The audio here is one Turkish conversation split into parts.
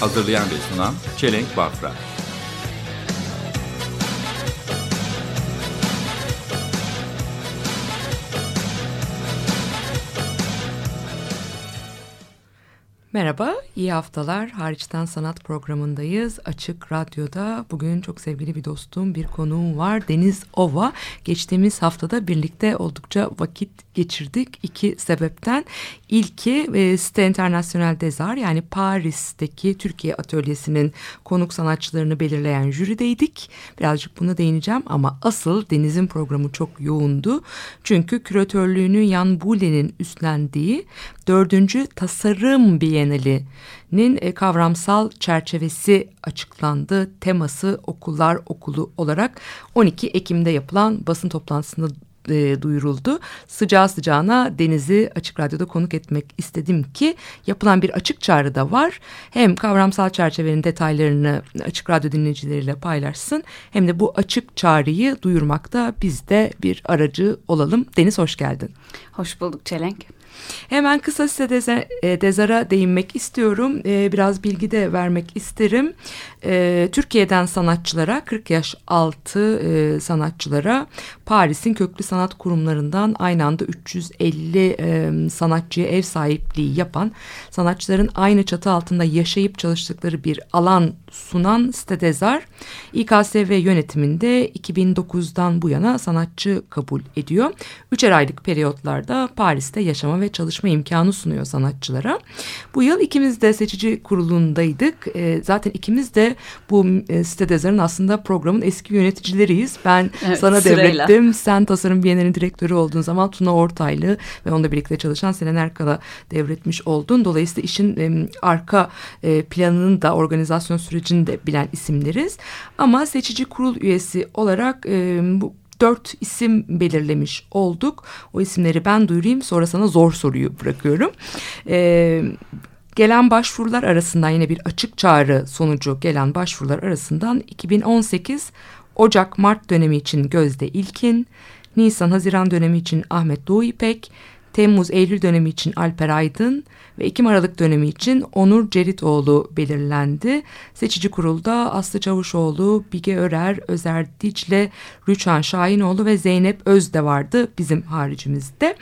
Hazırlayan ve sunan Çelenk Bafra. Merhaba, iyi haftalar. Hariçten Sanat programındayız. Açık Radyo'da bugün çok sevgili bir dostum, bir konuğum var. Deniz Ova. Geçtiğimiz haftada birlikte oldukça vakit geçirdik. İki sebepten. İlki e, Site International Dezar yani Paris'teki Türkiye atölyesinin konuk sanatçılarını belirleyen jürideydik. Birazcık buna değineceğim ama asıl Deniz'in programı çok yoğundu. Çünkü küratörlüğünü Jan Bule'nin üstlendiği dördüncü tasarım bienalinin e, kavramsal çerçevesi açıklandı. Teması okullar okulu olarak 12 Ekim'de yapılan basın toplantısında e, duyuruldu. Sıcağı sıcağına Deniz'i Açık Radyo'da konuk etmek istedim ki yapılan bir açık çağrı da var. Hem kavramsal çerçevenin detaylarını Açık Radyo dinleyicileriyle paylaşsın hem de bu açık çağrıyı duyurmakta biz de bir aracı olalım. Deniz hoş geldin. Hoş bulduk Çelenk. Hemen kısa size deze, e, Dezar'a değinmek istiyorum. E, biraz bilgi de vermek isterim. E, Türkiye'den sanatçılara, 40 yaş altı e, sanatçılara Paris'in köklü sanat kurumlarından aynı anda 350 e, sanatçıya ev sahipliği yapan, sanatçıların aynı çatı altında yaşayıp çalıştıkları bir alan sunan Site Dezar, İKSV yönetiminde 2009'dan bu yana sanatçı kabul ediyor. Üçer aylık periyotlarda Paris'te yaşama ve çalışma imkanı sunuyor sanatçılara. Bu yıl ikimiz de seçici kurulundaydık. E, zaten ikimiz de bu e, Site Dezar'ın aslında programın eski yöneticileriyiz. Ben Evet, sana sırayla. devrettim. Sen Tasarım Bienali'nin direktörü olduğun zaman Tuna Ortaylı ve onunla birlikte çalışan Selen Erkal'a devretmiş oldun. Dolayısıyla işin e, arka e, planının da organizasyon sürecini de bilen isimleriz. Ama seçici kurul üyesi olarak e, bu dört isim belirlemiş olduk. O isimleri ben duyurayım sonra sana zor soruyu bırakıyorum. Ee, gelen başvurular arasından yine bir açık çağrı sonucu gelen başvurular arasından 2018 Ocak-Mart dönemi için Gözde İlkin, Nisan-Haziran dönemi için Ahmet Doğu İpek, Temmuz-Eylül dönemi için Alper Aydın ve Ekim Aralık dönemi için Onur Ceritoğlu belirlendi. Seçici kurulda Aslı Çavuşoğlu, Bige Örer, Özer Dicle, Rüçhan Şahinoğlu ve Zeynep Öz de vardı bizim haricimizde.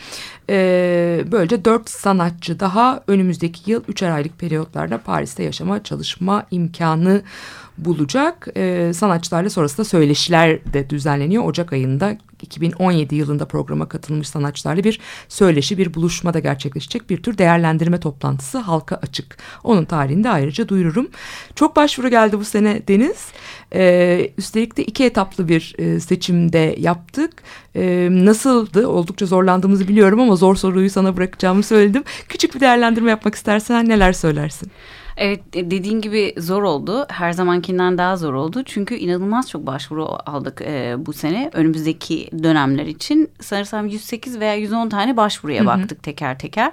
Ee, böylece dört sanatçı daha önümüzdeki yıl üçer aylık periyotlarda Paris'te yaşama çalışma imkanı bulacak. Ee, sanatçılarla sonrasında söyleşiler de düzenleniyor. Ocak ayında 2017 yılında programa katılmış sanatçılarla bir söyleşi, bir buluşma da gerçekleşecek. Bir tür değerlendirme toplantısı halka açık. Onun tarihini de ayrıca duyururum. Çok başvuru geldi bu sene Deniz. Ee, üstelik de iki etaplı bir e, seçimde yaptık. Ee, nasıldı? Oldukça zorlandığımızı biliyorum ama zor soruyu sana bırakacağımı söyledim. Küçük bir değerlendirme yapmak istersen neler söylersin? Evet e, dediğin gibi zor oldu. Her zamankinden daha zor oldu. Çünkü inanılmaz çok başvuru aldık e, bu sene. Önümüzdeki dönemler için sanırsam 108 veya 110 tane başvuruya baktık teker teker.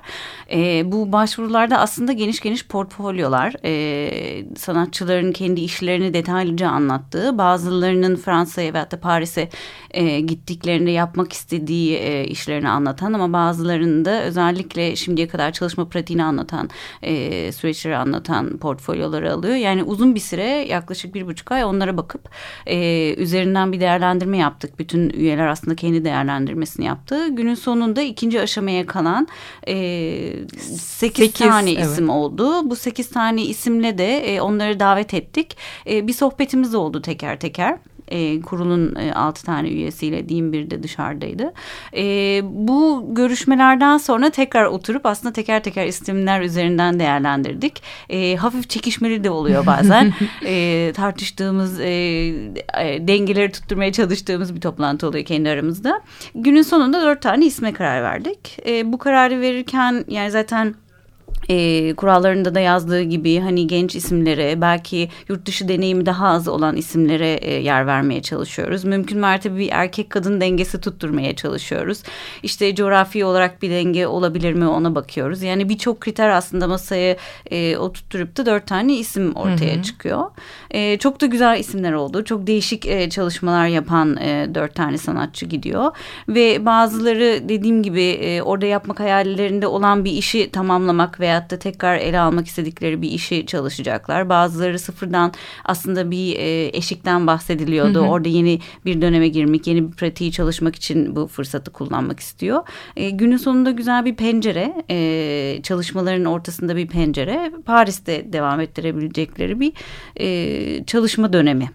E, bu başvurularda aslında geniş geniş portfolyolar. E, sanatçıların kendi işlerini detaylıca anlattığı. Bazılarının Fransa'ya veyahut da Paris'e e, gittiklerinde yapmak istediği e, işlerini anlatan ama bazılarının da özellikle şimdiye kadar çalışma pratiğini anlatan e, süreçleri anlatan portfolyoları alıyor. Yani uzun bir süre yaklaşık bir buçuk ay onlara bakıp e, üzerinden bir değerlendirme yaptık. Bütün üyeler aslında kendi değerlendirmesini yaptı. Günün sonunda ikinci aşamaya kalan e, sekiz, Sekiz, tane evet. isim oldu. Bu sekiz tane isimle de e, onları davet ettik. E, bir sohbetimiz oldu teker teker. E, kurulun e, altı tane üyesiyle diyeyim bir de dışarıdaydı. E, bu görüşmelerden sonra tekrar oturup aslında teker teker isimler üzerinden değerlendirdik. E, hafif çekişmeli de oluyor bazen. e, tartıştığımız, e, e, dengeleri tutturmaya çalıştığımız bir toplantı oluyor kendi aramızda. Günün sonunda dört tane isme karar verdik. E, bu kararı verirken yani zaten e, kurallarında da yazdığı gibi hani genç isimlere belki yurt dışı deneyimi daha az olan isimlere e, yer vermeye çalışıyoruz. Mümkün mertebe bir erkek kadın dengesi tutturmaya çalışıyoruz. İşte coğrafi olarak bir denge olabilir mi ona bakıyoruz. Yani birçok kriter aslında masaya e, oturtturup da dört tane isim ortaya çıkıyor. E, çok da güzel isimler oldu. Çok değişik e, çalışmalar yapan e, dört tane sanatçı gidiyor. Ve bazıları dediğim gibi e, orada yapmak hayallerinde olan bir işi tamamlamak veyahut da tekrar ele almak istedikleri bir işi çalışacaklar. Bazıları sıfırdan aslında bir e, eşikten bahsediliyordu. Orada yeni bir döneme girmek, yeni bir pratiği çalışmak için bu fırsatı kullanmak istiyor. E, günün sonunda güzel bir pencere, e, çalışmaların ortasında bir pencere. Paris'te devam ettirebilecekleri bir e, çalışma dönemi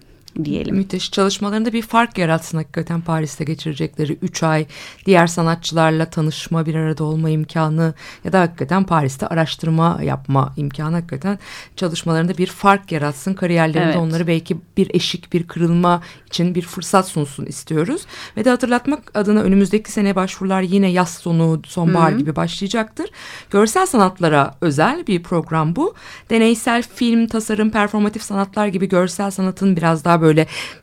diyelim. Müthiş çalışmalarında bir fark yaratsın hakikaten Paris'te geçirecekleri 3 ay diğer sanatçılarla tanışma bir arada olma imkanı ya da hakikaten Paris'te araştırma yapma imkanı hakikaten çalışmalarında bir fark yaratsın kariyerlerinde Evet. onları belki bir eşik bir kırılma için bir fırsat sunsun istiyoruz ve de hatırlatmak adına önümüzdeki sene başvurular yine yaz sonu sonbahar gibi başlayacaktır. Görsel sanatlara özel bir program bu. Deneysel film, tasarım, performatif sanatlar gibi görsel sanatın biraz daha böyle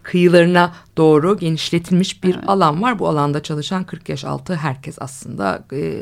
kıyılarına doğru genişletilmiş bir alan var. Bu alanda çalışan 40 yaş altı herkes aslında e,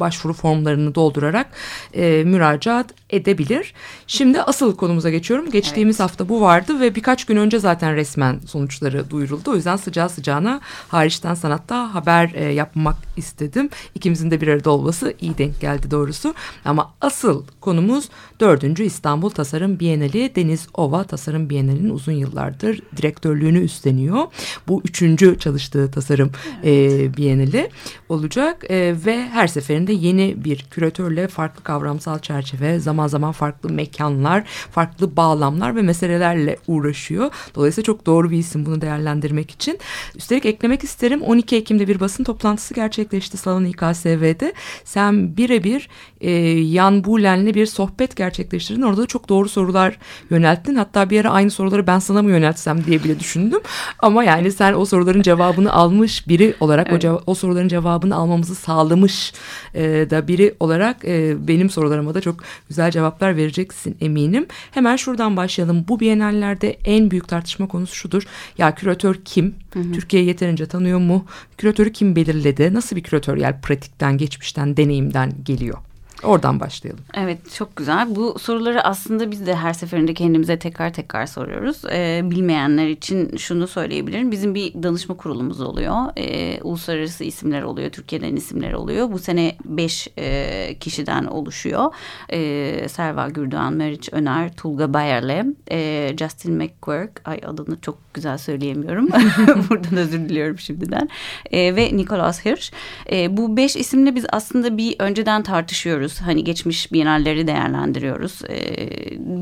başvuru formlarını doldurarak e, müracaat edebilir. Şimdi asıl konumuza geçiyorum. Geçtiğimiz hafta bu vardı ve birkaç gün önce zaten resmen sonuçları duyuruldu. O yüzden sıcağı sıcağına hariçten sanatta haber e, yapmak istedim. İkimizin de bir arada olması iyi denk geldi doğrusu. Ama asıl konumuz 4. İstanbul Tasarım Bienali. Deniz Ova Tasarım Bienali'nin uzun yıllardır direktörlüğünü üstleniyor. Bu üçüncü çalıştığı tasarım e, Bienali olacak e, ve her seferinde yeni bir küratörle farklı kavramsal çerçeve, zaman zaman farklı mekanlar, farklı bağlamlar ve meselelerle uğraşıyor. Dolayısıyla çok doğru bir isim bunu değerlendirmek için. Üstelik eklemek isterim 12 Ekim'de bir basın toplantısı gerçekleşti Salon İKSV'de. Sen birebir e, Yan Bulen'le bir sohbet gerçekleştirdin. Orada da çok doğru sorular yönelttin. Hatta bir ara aynı soruları ben sana mı yöneltsem diye bile düşündüm. Ama yani sen o soruların cevabını almış biri olarak o, Evet. ceva- o soruların cevabını almamızı sağlamış e, da biri olarak e, benim sorularıma da çok güzel cevaplar vereceksin eminim. Hemen şuradan başlayalım. Bu bienallerde en büyük tartışma konusu şudur. Ya küratör kim? Türkiye yeterince tanıyor mu? Küratörü kim belirledi? Nasıl bir küratöryel pratikten, geçmişten, deneyimden geliyor? Oradan başlayalım. Evet çok güzel. Bu soruları aslında biz de her seferinde kendimize tekrar tekrar soruyoruz. Ee, bilmeyenler için şunu söyleyebilirim. Bizim bir danışma kurulumuz oluyor. Ee, uluslararası isimler oluyor. Türkiye'den isimler oluyor. Bu sene beş e, kişiden oluşuyor. Ee, Serva Gürdoğan, Meriç Öner, Tulga Bayer'le, e, Justin McQuirk. Ay adını çok güzel söyleyemiyorum. Buradan özür diliyorum şimdiden. Ee, ve Nicholas Hirsch. Ee, bu beş isimle biz aslında bir önceden tartışıyoruz. Hani geçmiş bienalleri değerlendiriyoruz. Ee,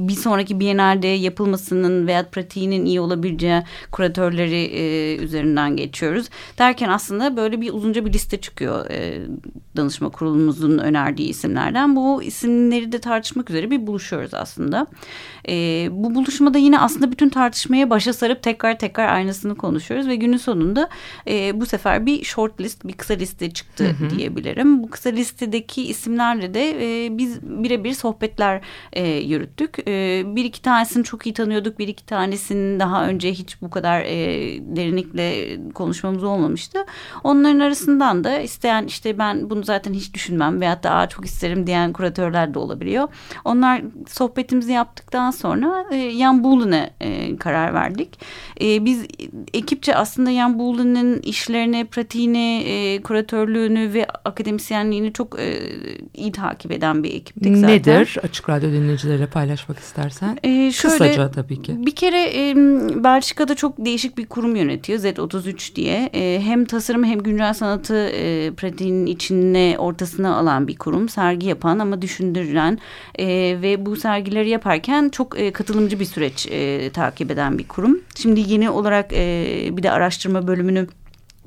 bir sonraki bienalde yapılmasının veya pratiğinin iyi olabileceği kuratörleri e, üzerinden geçiyoruz. Derken aslında böyle bir uzunca bir liste çıkıyor e, danışma kurulumuzun önerdiği isimlerden. Bu isimleri de tartışmak üzere bir buluşuyoruz aslında. Ee, bu buluşmada yine aslında bütün tartışmaya başa sarıp tekrar tekrar aynısını konuşuyoruz ve günün sonunda e, bu sefer bir short list, bir kısa liste çıktı diyebilirim. Bu kısa listedeki isimlerle de e, biz birebir sohbetler e, yürüttük. E, bir iki tanesini çok iyi tanıyorduk, bir iki tanesinin daha önce hiç bu kadar e, derinlikle konuşmamız olmamıştı. Onların arasından da isteyen işte ben bunu zaten hiç düşünmem veyahut da Aa, çok isterim diyen kuratörler de olabiliyor. Onlar sohbetimizi yaptıktan sonra e, Jan Buhlen'e e, karar verdik. E, biz ekipçe aslında Jan Buhlen'in işlerini, pratiğini, e, kuratörlüğünü ve akademisyenliğini çok e, iyi eden bir ekiptik zaten. Nedir? Açık Radyo dinleyicileriyle paylaşmak istersen. Ee, şöyle, Kısaca tabii ki. Bir kere e, Belçika'da çok değişik bir kurum yönetiyor Z33 diye. E, hem tasarım hem güncel sanatı e, pratiğinin içine ortasına alan bir kurum. Sergi yapan ama düşündürülen e, ve bu sergileri yaparken çok e, katılımcı bir süreç e, takip eden bir kurum. Şimdi yeni olarak e, bir de araştırma bölümünü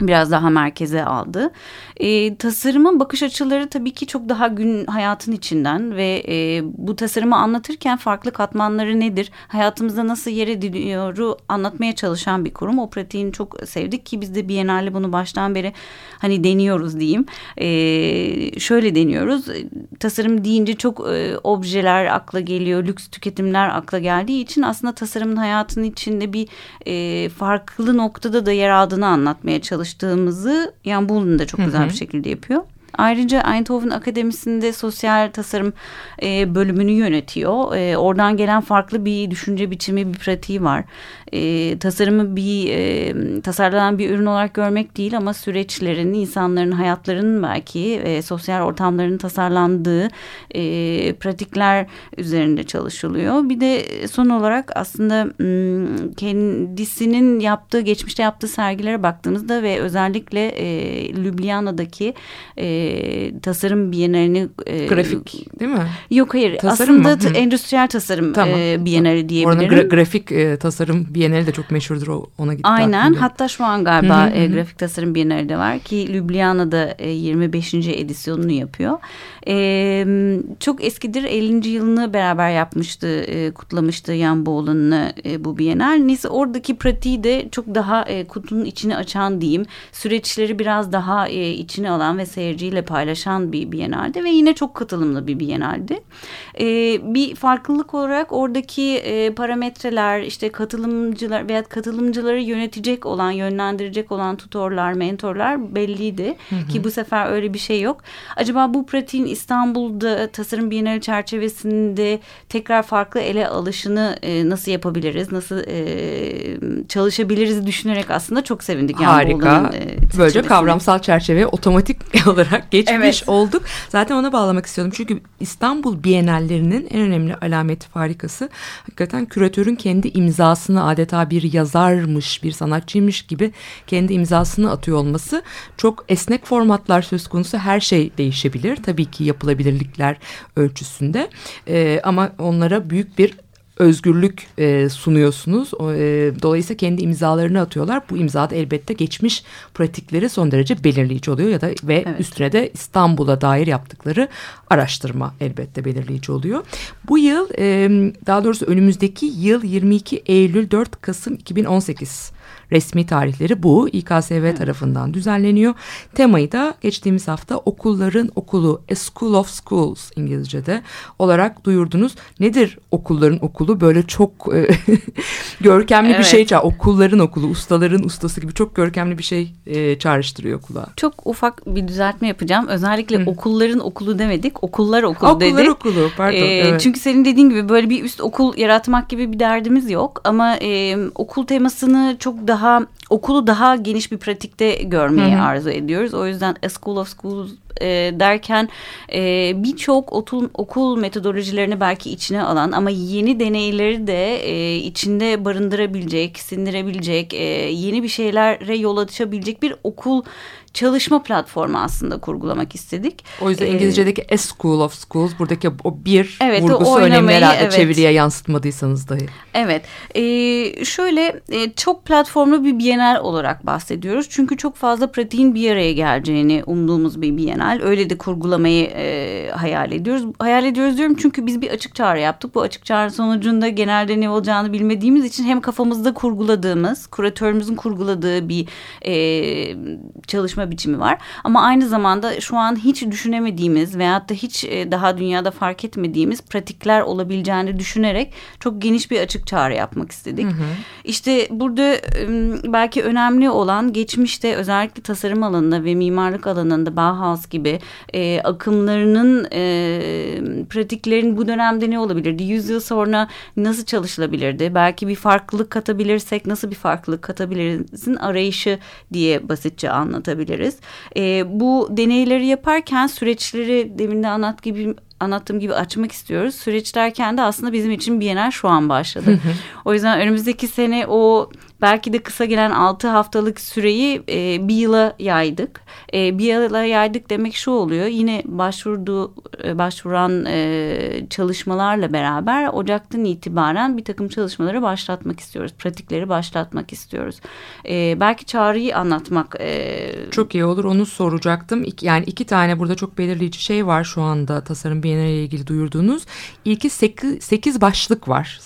biraz daha merkeze aldı. E, tasarımın bakış açıları tabii ki çok daha gün hayatın içinden ve e, bu tasarımı anlatırken farklı katmanları nedir, hayatımızda nasıl yer ediliyoru anlatmaya çalışan bir kurum. O pratiğini çok sevdik ki biz de Biennale bunu baştan beri hani deniyoruz diyeyim. E, şöyle deniyoruz. Tasarım deyince çok e, objeler akla geliyor, lüks tüketimler akla geldiği için aslında tasarımın hayatının içinde bir e, farklı noktada da yer aldığını anlatmaya çalıştığımızı Jan Bullen da çok güzel bir şekilde yapıyor. Ayrıca Eindhoven Akademisi'nde sosyal tasarım e, bölümünü yönetiyor. E, oradan gelen farklı bir düşünce biçimi, bir pratiği var. E, tasarımı bir e, tasarlanan bir ürün olarak görmek değil ama süreçlerin, insanların hayatlarının belki e, sosyal ortamların tasarlandığı e, pratikler üzerinde çalışılıyor. Bir de son olarak aslında kendisinin yaptığı, geçmişte yaptığı sergilere baktığımızda ve özellikle e, Ljubljana'daki e, tasarım bienalini e, Grafik değil mi? Yok hayır Tasarım aslında mı? endüstriyel tasarım Tamam. e, bienali diyebilirim. gra- grafik e, tasarım bienali de çok meşhurdur o, ona gitti. Aynen aklımda. hatta şu an galiba Hı hı e, grafik tasarım bienali de var ki Ljubljana'da e, 25. edisyonunu yapıyor. E, çok eskidir 50. yılını beraber yapmıştı e, kutlamıştı Jan Boğlan'ı e, bu bienal. Neyse oradaki pratiği de çok daha e, kutunun içini açan diyeyim süreçleri biraz daha e, içine alan ve seyirciyle paylaşan bir bienaldi ve yine çok katılımlı bir bienaldi. E, bir farklılık olarak oradaki e, parametreler işte katılımcılar veya katılımcıları yönetecek olan yönlendirecek olan tutorlar mentorlar belliydi ki bu sefer öyle bir şey yok. Acaba bu pratiğin İstanbul'da tasarım bienali çerçevesinde tekrar farklı ele alışını e, nasıl yapabiliriz nasıl e, çalışabiliriz düşünerek aslında çok sevindik. Yani Harika. E, Böylece kavramsal çerçeve otomatik olarak geçmiş Evet. olduk. Zaten ona bağlamak istiyordum. Çünkü İstanbul Bienallerinin en önemli alameti farikası hakikaten küratörün kendi imzasını adeta bir yazarmış, bir sanatçıymış gibi kendi imzasını atıyor olması. Çok esnek formatlar söz konusu her şey değişebilir. Tabii ki yapılabilirlikler ölçüsünde. Ee, ama onlara büyük bir özgürlük e, sunuyorsunuz. O, e, dolayısıyla kendi imzalarını atıyorlar. Bu imza da elbette geçmiş pratikleri son derece belirleyici oluyor ya da ve Evet. üstüne de İstanbul'a dair yaptıkları araştırma elbette belirleyici oluyor. Bu yıl e, daha doğrusu önümüzdeki yıl 22 Eylül 4 Kasım 2018 resmi tarihleri bu İKSV tarafından düzenleniyor. Temayı da geçtiğimiz hafta okulların okulu A School of Schools İngilizce'de olarak duyurdunuz. Nedir okulların okulu? Böyle çok e, görkemli bir Evet. şey. ça- Okulların okulu, ustaların ustası gibi çok görkemli bir şey e, çağrıştırıyor kulağa. Çok ufak bir düzeltme yapacağım. Özellikle okulların okulu demedik. Okullar okulu Okullar dedik. okulu pardon. Ee, evet. Çünkü senin dediğin gibi böyle bir üst okul yaratmak gibi bir derdimiz yok. Ama e, okul temasını çok daha okulu daha geniş bir pratikte görmeyi arzu ediyoruz. O yüzden A School of Schools e, derken e, birçok okul, okul metodolojilerini belki içine alan ama yeni deneyleri de e, içinde barındırabilecek, sindirebilecek, e, yeni bir şeylere yol açabilecek bir okul çalışma platformu aslında kurgulamak istedik. O yüzden Ee, İngilizce'deki A School of Schools buradaki o bir Evet, o vurgusu önemli oynamayı, herhalde evet. çeviriye yansıtmadıysanız dahi. Evet, ee, şöyle e, çok platformlu bir bienal olarak bahsediyoruz. Çünkü çok fazla pratiğin bir araya geleceğini umduğumuz bir bienal. Öyle de kurgulamayı e, hayal ediyoruz. Hayal ediyoruz diyorum çünkü biz bir açık çağrı yaptık. Bu açık çağrı sonucunda genelde ne olacağını bilmediğimiz için hem kafamızda kurguladığımız, kuratörümüzün kurguladığı bir e, çalışma biçimi var. Ama aynı zamanda şu an hiç düşünemediğimiz veyahut da hiç e, daha dünyada fark etmediğimiz pratikler olabileceğini düşünerek çok geniş bir açık çağrı yapmak istedik. İşte burada belki önemli olan geçmişte özellikle tasarım alanında ve mimarlık alanında Bauhaus gibi e, akımlarının e, pratiklerin bu dönemde ne olabilirdi? Yüz yıl sonra nasıl çalışılabilirdi? Belki bir farklılık katabilirsek nasıl bir farklılık katabilirizin arayışı diye basitçe anlatabiliriz. E, bu deneyleri yaparken süreçleri demin de anlat gibi anlattığım gibi açmak istiyoruz. Süreç derken de aslında bizim için Bienal şu an başladı. o yüzden önümüzdeki sene o belki de kısa gelen 6 haftalık süreyi e, bir yıla yaydık. E, bir yıla yaydık demek şu oluyor. Yine başvurduğu e, başvuran e, çalışmalarla beraber Ocak'tan itibaren bir takım çalışmaları başlatmak istiyoruz. Pratikleri başlatmak istiyoruz. E, belki çağrıyı anlatmak e, Çok iyi olur onu soracaktım. İki- Yani iki tane burada çok belirleyici şey var şu anda tasarım bienali ile ilgili duyurduğunuz. İlki 8 başlık var.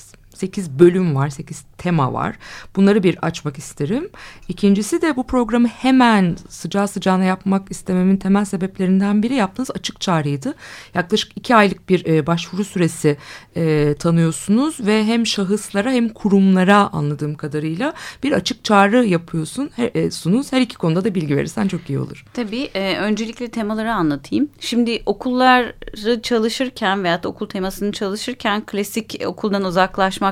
8 bölüm var, 8 tema var. Bunları bir açmak isterim. İkincisi de bu programı hemen sıcağı sıcağına yapmak istememin temel sebeplerinden biri yaptığınız açık çağrıydı. Yaklaşık iki aylık bir e, başvuru süresi e, tanıyorsunuz ve hem şahıslara hem kurumlara anladığım kadarıyla bir açık çağrı yapıyorsun. Her, e, sunuz. Her iki konuda da bilgi verirsen çok iyi olur. Tabii e, öncelikle temaları anlatayım. Şimdi okulları çalışırken veyahut okul temasını çalışırken klasik okuldan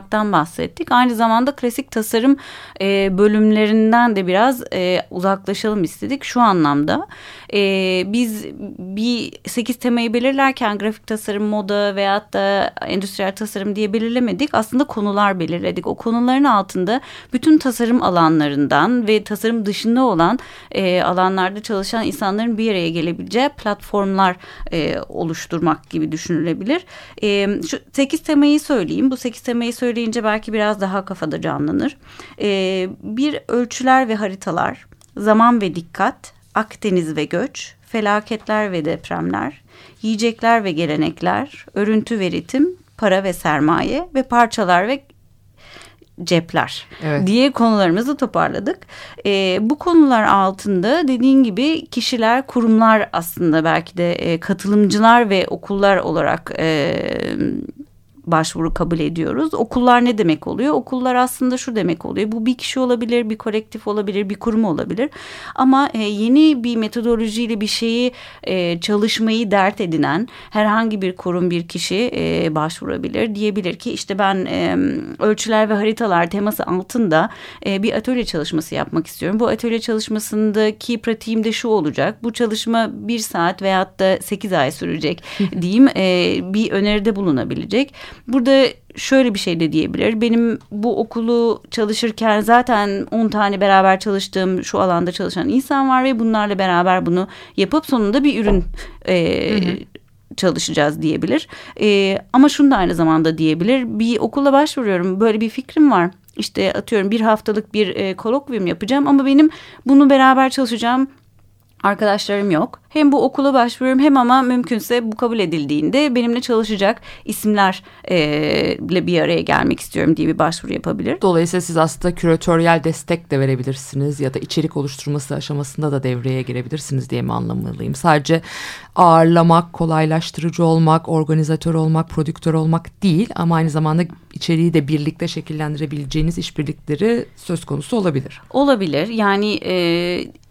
uzaklaşmaktan bahsettik. Aynı zamanda klasik tasarım e, bölümlerinden de biraz e, uzaklaşalım istedik. Şu anlamda e, biz bir 8 temayı belirlerken grafik tasarım, moda veyahut da endüstriyel tasarım diye belirlemedik. Aslında konular belirledik. O konuların altında bütün tasarım alanlarından ve tasarım dışında olan e, alanlarda çalışan insanların bir araya gelebileceği platformlar e, oluşturmak gibi düşünülebilir. E, şu 8 temayı söyleyeyim. Bu 8 temayı söyleyince belki biraz daha kafada canlanır. E, bir ölçüler ve haritalar, zaman ve dikkat, Akdeniz ve göç, felaketler ve depremler, yiyecekler ve gelenekler, örüntü ve ritim, para ve sermaye ve parçalar ve cepler Evet. diye konularımızı toparladık. Ee, bu konular altında dediğin gibi kişiler, kurumlar aslında belki de e, katılımcılar ve okullar olarak e, başvuru kabul ediyoruz. Okullar ne demek oluyor? Okullar aslında şu demek oluyor. Bu bir kişi olabilir, bir kolektif olabilir, bir kurum olabilir. Ama e, yeni bir metodolojiyle bir şeyi e, çalışmayı dert edinen herhangi bir kurum, bir kişi e, başvurabilir. Diyebilir ki işte ben e, ölçüler ve haritalar teması altında e, bir atölye çalışması yapmak istiyorum. Bu atölye çalışmasındaki pratiğim de şu olacak. Bu çalışma bir saat veyahut da sekiz ay sürecek diyeyim. E, bir öneride bulunabilecek. Burada şöyle bir şey de diyebilir. Benim bu okulu çalışırken zaten 10 tane beraber çalıştığım şu alanda çalışan insan var ve bunlarla beraber bunu yapıp sonunda bir ürün e, çalışacağız diyebilir. E, ama şunu da aynı zamanda diyebilir. Bir okula başvuruyorum. Böyle bir fikrim var. İşte atıyorum bir haftalık bir e, kolokviyum yapacağım ama benim bunu beraber çalışacağım arkadaşlarım yok. Hem bu okula başvuruyorum hem ama mümkünse bu kabul edildiğinde benimle çalışacak isimlerle bir araya gelmek istiyorum diye bir başvuru yapabilir. Dolayısıyla siz aslında küratöryel destek de verebilirsiniz ya da içerik oluşturması aşamasında da devreye girebilirsiniz diye mi anlamalıyım? Sadece ağırlamak, kolaylaştırıcı olmak, organizatör olmak, prodüktör olmak değil ama aynı zamanda içeriği de birlikte şekillendirebileceğiniz işbirlikleri söz konusu olabilir. Olabilir. Yani e,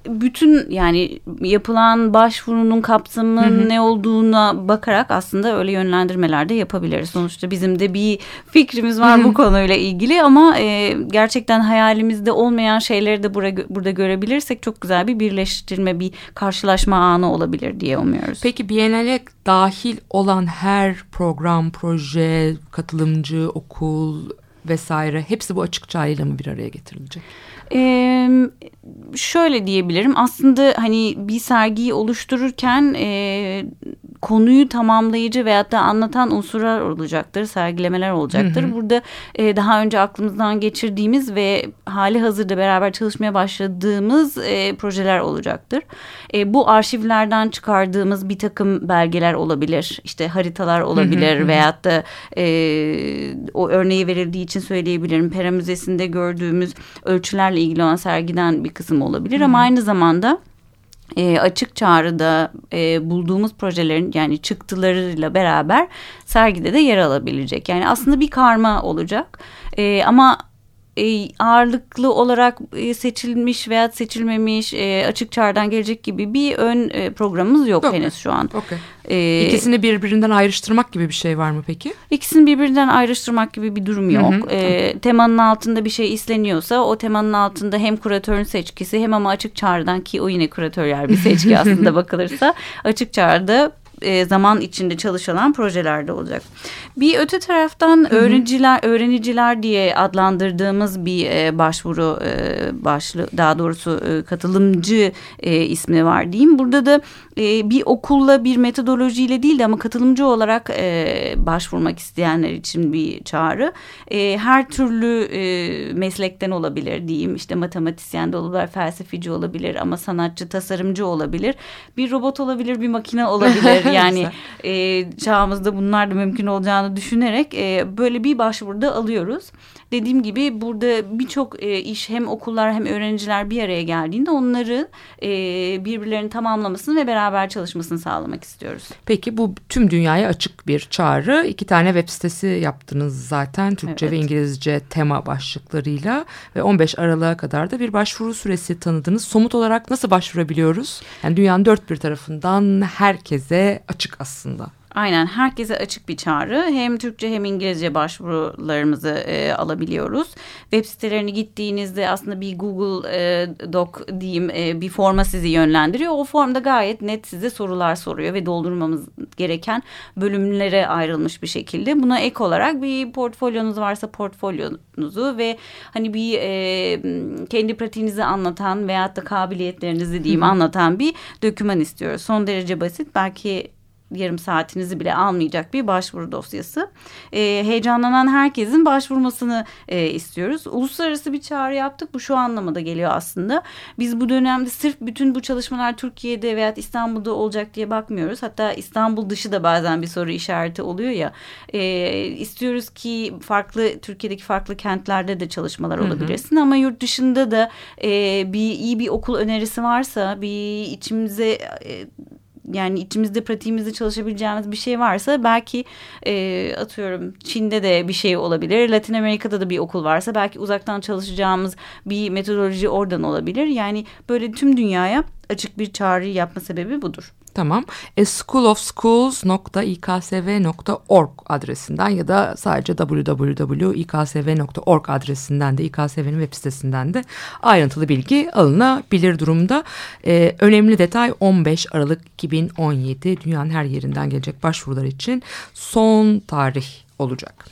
bütün yani yapılan başvurunun kapsamının ne olduğuna bakarak aslında öyle yönlendirmeler de yapabiliriz. Sonuçta bizim de bir fikrimiz var bu konuyla ilgili ama e, gerçekten hayalimizde olmayan şeyleri de burada, burada görebilirsek çok güzel bir birleştirme, bir karşılaşma anı olabilir diye umuyoruz. Peki Biennale dahil olan her program, proje, katılımcı, okul vesaire hepsi bu açık çağrıyla mı bir araya getirilecek? Ee, şöyle diyebilirim. Aslında hani bir sergiyi oluştururken e, konuyu tamamlayıcı veyahut da anlatan unsurlar olacaktır, sergilemeler olacaktır. Burada e, daha önce aklımızdan geçirdiğimiz ve hali hazırda beraber çalışmaya başladığımız e, projeler olacaktır. E, bu arşivlerden çıkardığımız bir takım belgeler olabilir, işte haritalar olabilir veyahut da e, o örneği verildiği için söyleyebilirim. Pera Müzesi'nde gördüğümüz ölçülerle ilgili olan sergiden bir kısım olabilir ama aynı zamanda e, açık çağrıda e, bulduğumuz projelerin yani çıktılarıyla beraber sergide de yer alabilecek. Yani aslında bir karma olacak E, ama e, ağırlıklı olarak e, seçilmiş veya seçilmemiş e, açık çağrıdan gelecek gibi bir ön e, programımız yok, Yok. henüz şu an. Okey. E, İkisini birbirinden ayrıştırmak gibi bir şey var mı peki? İkisini birbirinden ayrıştırmak gibi bir durum yok. Ee, temanın altında bir şey isteniyorsa o temanın altında hem kuratörün seçkisi hem ama açık çağrıdan ki o yine küratöryel bir seçki aslında bakılırsa açık çağrıda e, zaman içinde çalışılan projelerde olacak. Bir öte taraftan öğrenciler öğreniciler diye adlandırdığımız bir e, başvuru e, başlı daha doğrusu e, katılımcı e, ismi var diyeyim. Burada da e, bir okulla bir metodolojiyle değil de ama katılımcı olarak e, başvurmak isteyenler için bir çağrı. E, her türlü e, meslekten olabilir diyeyim. İşte matematisyen de olabilir, felsefeci olabilir ama sanatçı, tasarımcı olabilir. Bir robot olabilir, bir makine olabilir. Yani e, çağımızda bunlar da mümkün olacağını düşünerek e, böyle bir başvuruda alıyoruz. Dediğim gibi burada birçok e, iş hem okullar hem öğrenciler bir araya geldiğinde onları e, birbirlerini tamamlamasını ve beraber çalışmasını sağlamak istiyoruz. Peki bu tüm dünyaya açık bir çağrı. İki tane web sitesi yaptınız zaten Türkçe Evet. ve İngilizce tema başlıklarıyla ve 15 Aralık'a kadar da bir başvuru süresi tanıdınız. Somut olarak nasıl başvurabiliyoruz? Yani dünyanın dört bir tarafından herkese açık aslında. Aynen herkese açık bir çağrı. Hem Türkçe hem İngilizce başvurularımızı e, alabiliyoruz. Web sitelerine gittiğinizde aslında bir Google e, Doc diyeyim e, bir forma sizi yönlendiriyor. O formda gayet net size sorular soruyor ve doldurmamız gereken bölümlere ayrılmış bir şekilde. Buna ek olarak bir portfolyonuz varsa portfolyonuzu ve hani bir e, kendi pratiğinizi anlatan veyahut da kabiliyetlerinizi diyeyim anlatan bir doküman istiyoruz. Son derece basit. Belki yarım saatinizi bile almayacak bir başvuru dosyası. E, heyecanlanan herkesin başvurmasını e, istiyoruz. Uluslararası bir çağrı yaptık. Bu şu anlamada geliyor aslında. Biz bu dönemde sırf bütün bu çalışmalar Türkiye'de veya İstanbul'da olacak diye bakmıyoruz. Hatta İstanbul dışı da bazen bir soru işareti oluyor ya. E, istiyoruz ki farklı Türkiye'deki farklı kentlerde de çalışmalar olabilirsin ama yurt dışında da e, bir iyi bir okul önerisi varsa bir içimize e, yani içimizde pratiğimizde çalışabileceğimiz bir şey varsa belki e, atıyorum Çin'de de bir şey olabilir. Latin Amerika'da da bir okul varsa belki uzaktan çalışacağımız bir metodoloji oradan olabilir. Yani böyle tüm dünyaya açık bir çağrı yapma sebebi budur. Tamam. E, schoolofschools.iksv.org adresinden ya da sadece www.iksv.org adresinden de İKSV'nin web sitesinden de ayrıntılı bilgi alınabilir durumda. E, önemli detay 15 Aralık 2017 dünyanın her yerinden gelecek başvurular için son tarih olacak.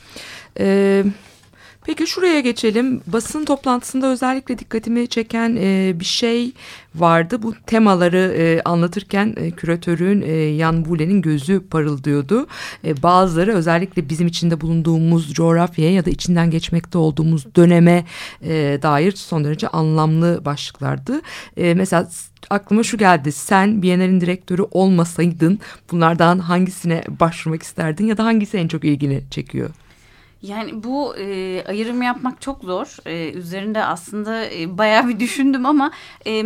Evet. Peki şuraya geçelim. Basın toplantısında özellikle dikkatimi çeken e, bir şey vardı. Bu temaları e, anlatırken e, küratörün e, Jan Bule'nin gözü parıldıyordu. E, bazıları özellikle bizim içinde bulunduğumuz coğrafyaya ya da içinden geçmekte olduğumuz döneme e, dair son derece anlamlı başlıklardı. E, mesela aklıma şu geldi. Sen Biennale'in direktörü olmasaydın bunlardan hangisine başvurmak isterdin ya da hangisi en çok ilgini çekiyor? Yani bu e, ayrım yapmak çok zor. E, üzerinde aslında e, bayağı bir düşündüm ama e,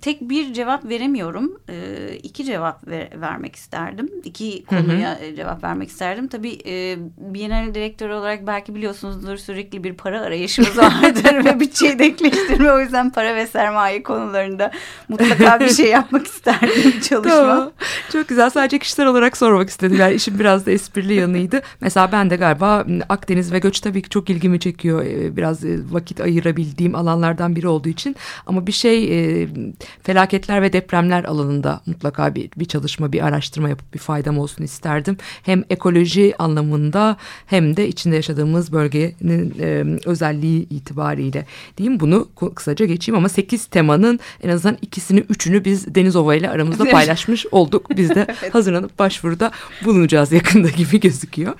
tek bir cevap veremiyorum. E, iki cevap ver, vermek isterdim. İki konuya e, cevap vermek isterdim. Tabii e, Biennale direktörü olarak belki biliyorsunuzdur sürekli bir para arayışımız vardır ve bütçeyi denkleştirme. O yüzden para ve sermaye konularında mutlaka bir şey yapmak isterdim çalışma. Tamam. Çok güzel. Sadece kişiler olarak sormak istedim. Yani işin biraz da esprili yanıydı. Mesela ben de galiba Akdeniz ve göç tabii ki çok ilgimi çekiyor. Ee, Biraz e, vakit ayırabildiğim alanlardan biri olduğu için. Ama bir şey e, felaketler ve depremler alanında mutlaka bir, bir çalışma, bir araştırma yapıp bir faydam olsun isterdim. Hem ekoloji anlamında hem de içinde yaşadığımız bölgenin e, özelliği itibariyle diyeyim bunu kısaca geçeyim ama 8 temanın en azından ikisini üçünü biz Deniz Ova ile aramızda paylaşmış olduk. Biz de hazırlanıp başvuruda bulunacağız yakında gibi gözüküyor.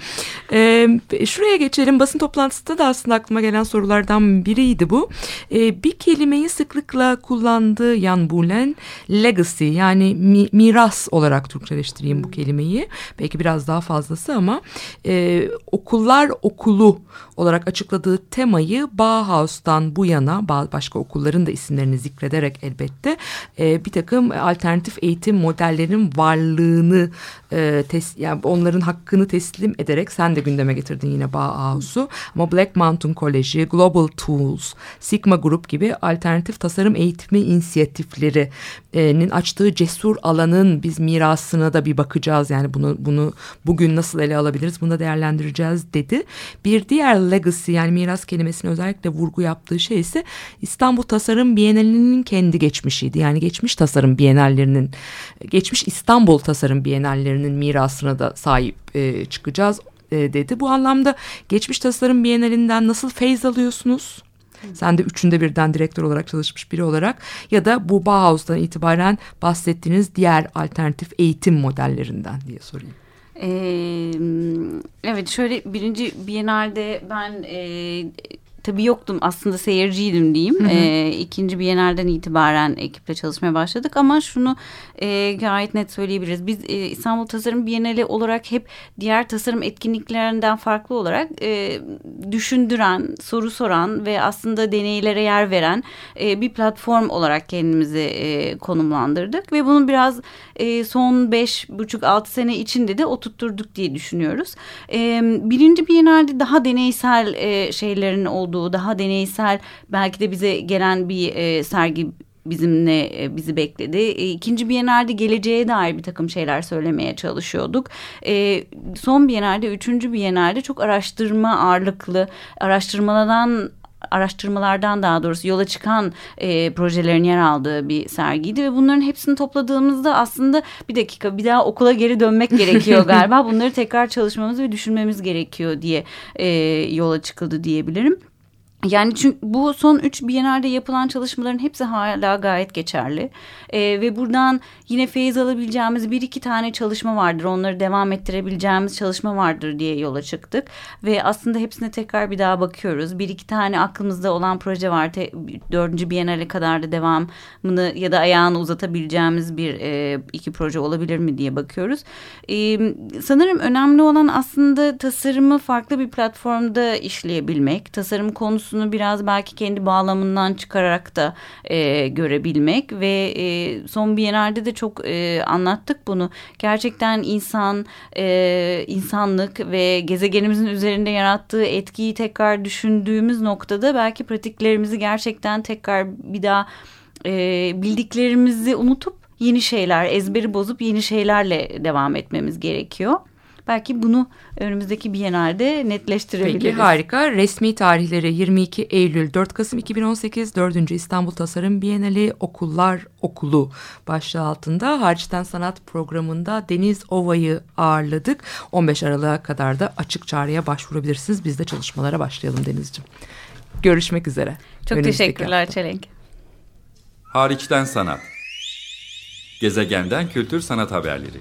Ee, şuraya geçelim. Basın toplantısında da aslında aklıma gelen sorulardan biriydi bu. Ee, bir kelimeyi sıklıkla kullandığı Jan Bulen legacy yani mi- miras olarak Türkçeleştireyim bu kelimeyi. Belki biraz daha fazlası ama e, okullar okulu olarak açıkladığı temayı Bauhaus'tan bu yana ba- başka okulların da isimlerini zikrederek elbette e, bir takım alternatif eğitim modellerinin varlığını e, tes- yani onların hakkını teslim ederek sen de gündeme getirdin yine Ba- Bauhaus'u ama Black Mountain Koleji, Global Tools, Sigma Group gibi alternatif tasarım eğitimi inisiyatiflerinin açtığı cesur alanın biz mirasına da bir bakacağız. Yani bunu bunu bugün nasıl ele alabiliriz bunu da değerlendireceğiz dedi. Bir diğer legacy yani miras kelimesine özellikle vurgu yaptığı şey ise İstanbul Tasarım Bienalinin kendi geçmişiydi. Yani geçmiş tasarım bienallerinin geçmiş İstanbul Tasarım Bienallerinin mirasına da sahip e, çıkacağız e, dedi. Bu anlamda geçmiş tasarım bienalinden nasıl feyz alıyorsunuz? Sen de üçünde birden direktör olarak çalışmış biri olarak ya da bu Bauhaus'tan itibaren bahsettiğiniz diğer alternatif eğitim modellerinden diye sorayım. Ee, evet şöyle birinci Biennale'de ben e, tabii yoktum aslında seyirciydim diyeyim. Hı hı. E, ikinci Biennale'den itibaren ekiple çalışmaya başladık ama şunu e, gayet net söyleyebiliriz. Biz e, İstanbul Tasarım Bienali olarak hep diğer tasarım etkinliklerinden farklı olarak e, düşündüren, soru soran ve aslında deneylere yer veren e, bir platform olarak kendimizi e, konumlandırdık ve bunu biraz e, son beş buçuk altı sene içinde de oturtturduk diye düşünüyoruz. E, birinci Biennale'de daha deneysel e, şeylerin olduğu, daha deneysel belki de bize gelen bir e, sergi bizimle e, bizi bekledi. E, ikinci Biennale'de geleceğe dair bir takım şeyler söylemeye çalışıyorduk. E, son Biennale'de, üçüncü Biennale'de çok araştırma ağırlıklı, araştırmalardan araştırmalardan daha doğrusu yola çıkan e, projelerin yer aldığı bir sergiydi ve bunların hepsini topladığımızda aslında bir dakika bir daha okula geri dönmek gerekiyor galiba bunları tekrar çalışmamız ve düşünmemiz gerekiyor diye e, yola çıkıldı diyebilirim. Yani çünkü bu son üç Biennale'de yapılan çalışmaların hepsi hala gayet geçerli. Ee, ve buradan yine feyiz alabileceğimiz bir iki tane çalışma vardır. Onları devam ettirebileceğimiz çalışma vardır diye yola çıktık. Ve aslında hepsine tekrar bir daha bakıyoruz. Bir iki tane aklımızda olan proje var. Dördüncü Biennale kadar da devamını ya da ayağını uzatabileceğimiz bir e, iki proje olabilir mi diye bakıyoruz. E, sanırım önemli olan aslında tasarımı farklı bir platformda işleyebilmek. Tasarım konusu konusunu biraz belki kendi bağlamından çıkararak da e, görebilmek ve e, son Biennale'de de çok e, anlattık bunu. Gerçekten insan, e, insanlık ve gezegenimizin üzerinde yarattığı etkiyi tekrar düşündüğümüz noktada belki pratiklerimizi gerçekten tekrar bir daha e, bildiklerimizi unutup yeni şeyler, ezberi bozup yeni şeylerle devam etmemiz gerekiyor. Belki bunu önümüzdeki Biennale'de netleştirebiliriz. Peki harika. Resmi tarihleri 22 Eylül 4 Kasım 2018 4. İstanbul Tasarım Bienali Okullar Okulu başlığı altında Hariçten Sanat programında Deniz Ova'yı ağırladık. 15 Aralık'a kadar da açık çağrıya başvurabilirsiniz. Biz de çalışmalara başlayalım Denizciğim. Görüşmek üzere. Çok teşekkürler Çelenk. Hariçten Sanat Gezegenden Kültür Sanat Haberleri